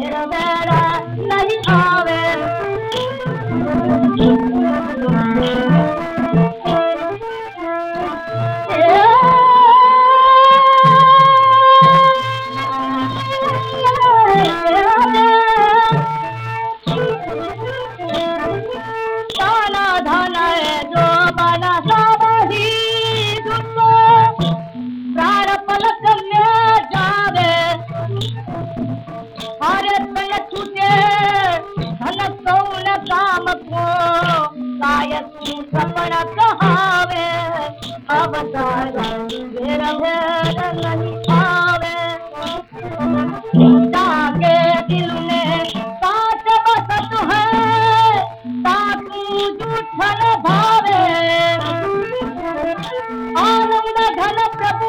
मेरा बेड़ा नहीं आवे दाना छूटे धन काम को? काय सपना कहावे, अवतार दिल में काट बसत है, ताकू जूठन भावे। आनंद घन प्रभु